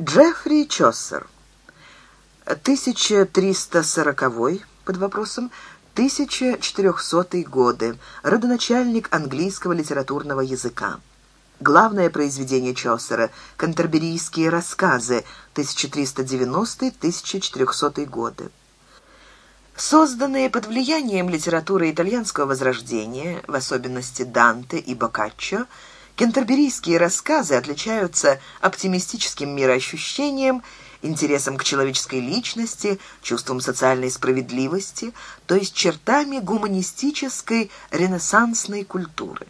Джеффри Чосер. 1340 под вопросом 1400 годы. Родоначальник английского литературного языка. Главное произведение Чосера «Кантерберийские рассказы» 1390-1400 годы. Созданные под влиянием литературы итальянского возрождения, в особенности Данте и Боккаччо, Кентерберийские рассказы отличаются оптимистическим мироощущением, интересом к человеческой личности, чувством социальной справедливости, то есть чертами гуманистической ренессансной культуры.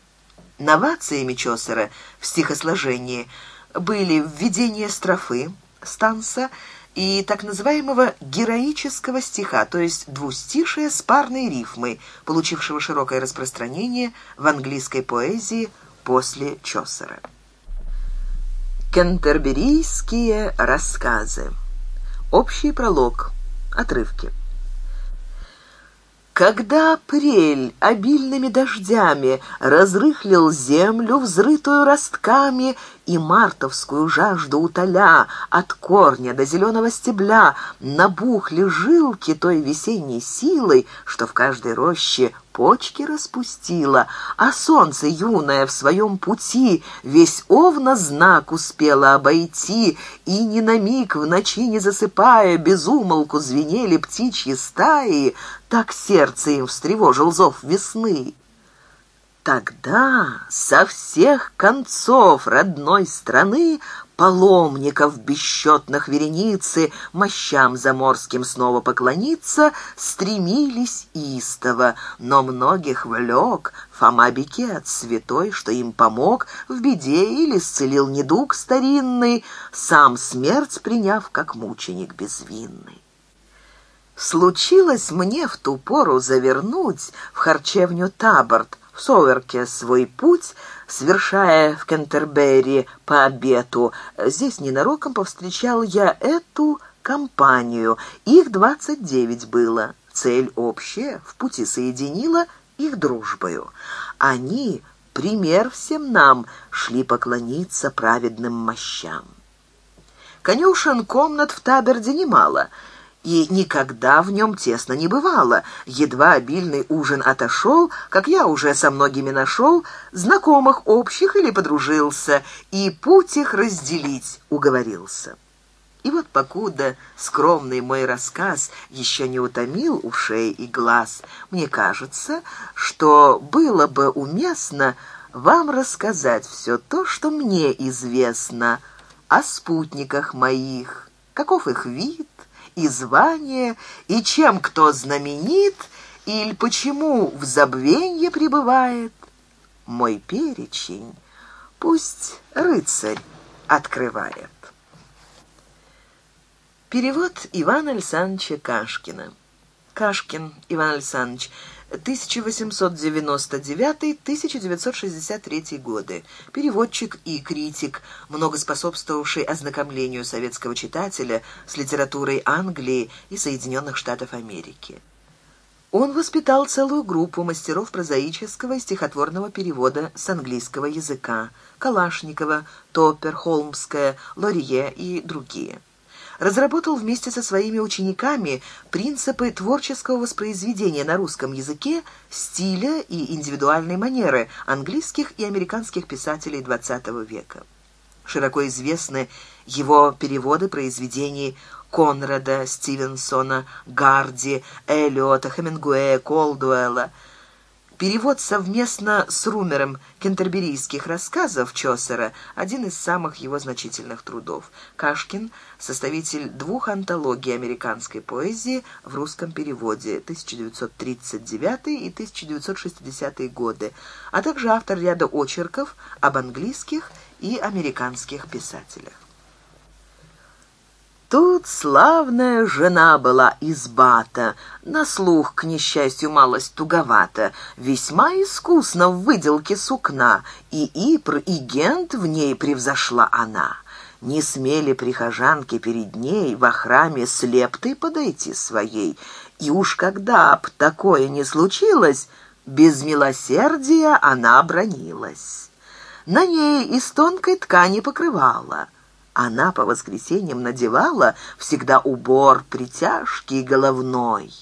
Новациями Чосера в стихосложении были введение строфы станса и так называемого героического стиха, то есть двустишие с парной рифмой, получившего широкое распространение в английской поэзии после Чосера. Кентерберийские рассказы. Общий пролог. Отрывки. Когда апрель обильными дождями разрыхлил землю, взрытую ростками, и мартовскую жажду утоля от корня до зеленого стебля, набухли жилки той весенней силой, что в каждой роще почки распустила, а солнце юное в своем пути весь овна знак успело обойти, и ни на миг в ночи не засыпая, безумолку звенели птичьи стаи, так сердце им встревожил зов весны. Тогда со всех концов родной страны паломников бесчетных вереницы мощам заморским снова поклониться стремились истово, но многих влек Фома Бекет, святой, что им помог в беде или исцелил недуг старинный, сам смерть приняв как мученик безвинный. Случилось мне в ту пору завернуть в харчевню Таборт, в Соверке свой путь, свершая в Кентербери по обету. Здесь ненароком повстречал я эту компанию. Их двадцать девять было. Цель общая, в пути соединила их дружбою. Они, пример всем нам, шли поклониться праведным мощам. Конюшен комнат в Таберде немало — и никогда в нем тесно не бывало. Едва обильный ужин отошел, как я уже со многими нашел, знакомых общих или подружился, и путь их разделить уговорился. И вот покуда скромный мой рассказ еще не утомил ушей и глаз, мне кажется, что было бы уместно вам рассказать все то, что мне известно о спутниках моих, каков их вид, и звания, и чем кто знаменит, или почему в забвенье пребывает. Мой перечень пусть рыцарь открывает. Перевод Ивана Александровича Кашкина. Кашкин Иван Александрович – 1899-1963 годы, переводчик и критик, много способствовавший ознакомлению советского читателя с литературой Англии и Соединенных Штатов Америки. Он воспитал целую группу мастеров прозаического и стихотворного перевода с английского языка – Калашникова, Топпер, Холмская, Лорье и другие – разработал вместе со своими учениками принципы творческого воспроизведения на русском языке стиля и индивидуальной манеры английских и американских писателей XX века. Широко известны его переводы произведений Конрада, Стивенсона, Гарди, Эллиота, Хемингуэя, Колдуэлла, Перевод совместно с Румером кентерберийских рассказов Чосера – один из самых его значительных трудов. Кашкин – составитель двух антологий американской поэзии в русском переводе 1939 и 1960 годы, а также автор ряда очерков об английских и американских писателях. Тут славная жена была избата, на слух, к несчастью, малость туговата, весьма искусно в выделке сукна, и Ипр, и Гент в ней превзошла она. Не смели прихожанки перед ней во храме слепты подойти своей, и уж когда б такое не случилось, без милосердия она бронилась. На ней из тонкой ткани покрывала — она по воскресеньям надевала всегда убор притяжки и головной.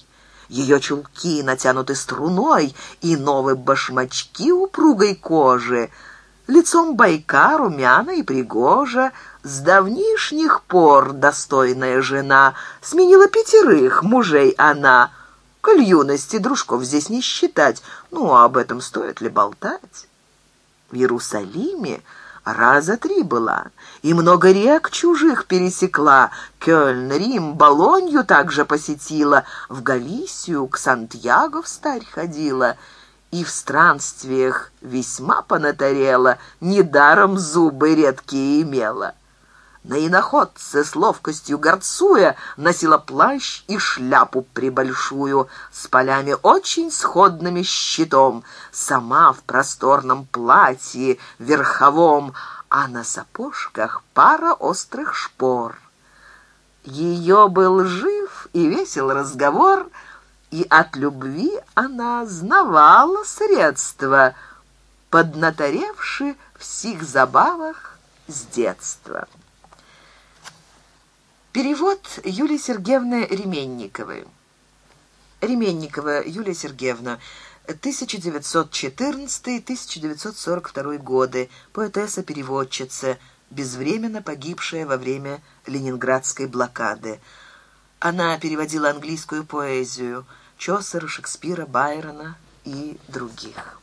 Ее чулки натянуты струной, и новые башмачки упругой кожи. Лицом байка, румяна и пригожа, с давнишних пор достойная жена, сменила пятерых мужей она. Коль юности дружков здесь не считать, ну, а об этом стоит ли болтать? В Иерусалиме раза три была, и много рек чужих пересекла, Кёльн, Рим, Болонью также посетила, в Галисию к Сантьяго в старь ходила, и в странствиях весьма понатарела, недаром зубы редкие имела. На иноходце с ловкостью горцуя носила плащ и шляпу прибольшую с полями очень сходными с щитом. Сама в просторном платье верховом, а на сапожках пара острых шпор. Ее был жив и весел разговор, и от любви она знавала средства, поднаторевши в сих забавах с детства. Перевод Юлии Сергеевны Ременниковой. Ременникова Юлия Сергеевна, 1914-1942 годы, поэтесса-переводчица, безвременно погибшая во время ленинградской блокады. Она переводила английскую поэзию Чосера, Шекспира, Байрона и других.